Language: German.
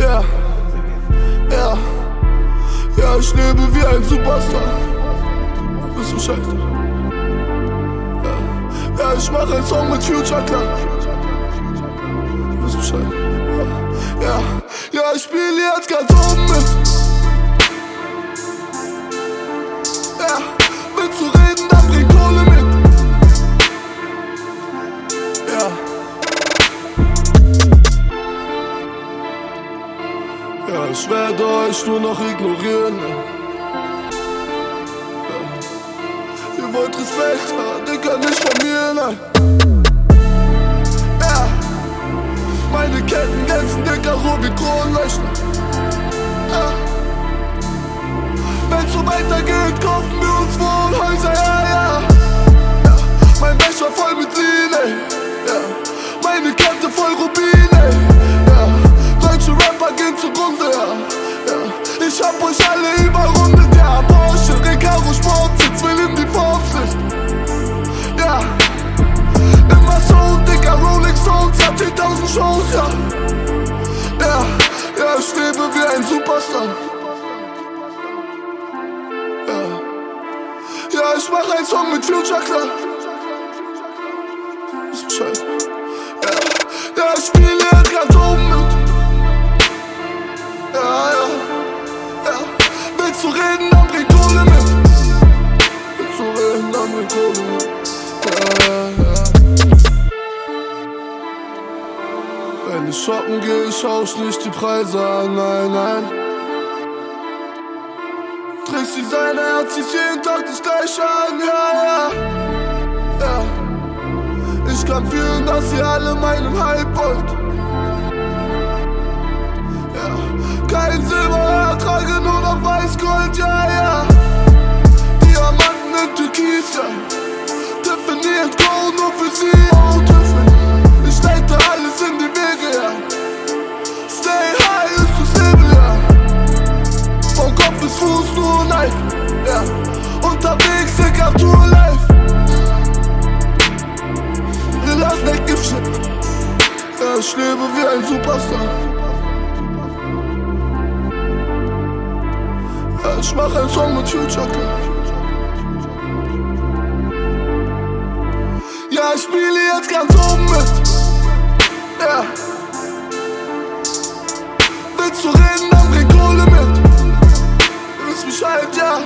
Ja, ja, ja, ich lebe wie ein Superstar. Bist du scheiße? Ja, ja, ich mache einen Song mit Future Clan. Bist du scheiße? Ja, ja, ich spiele jetzt ganz oben mit. Ich werde euch nur noch ignorieren. Ja. Ihr wollt Respekt, Digga, nicht von mir, nein. Ja. Meine Ketten glänzen, Digga, so wie Kronleuchter. Ja. Wenn's so weitergeht, kaufen ich lebe wie ein Superstar. Ja. Ja, ich mach einen Song mit Future klar. Ja, ja, ich spiele shoppen gehe, ich schausch nicht die Preise an, nein, nein. Trägst Designer, ziehst jeden Tag das gleiche an, ja, ja. Ja. Ich kann fühlen, dass ihr alle meinen Hype wollt. up to a life. Relax, der gibt shit. Ja, ich lebe wie ein Superstar. Ja, ich mach einen Song mit Future Club. Ja, ich spiele jetzt ganz oben mit. Ja. Willst du reden, dann bring Kohle mit. Du willst mich halt, ja.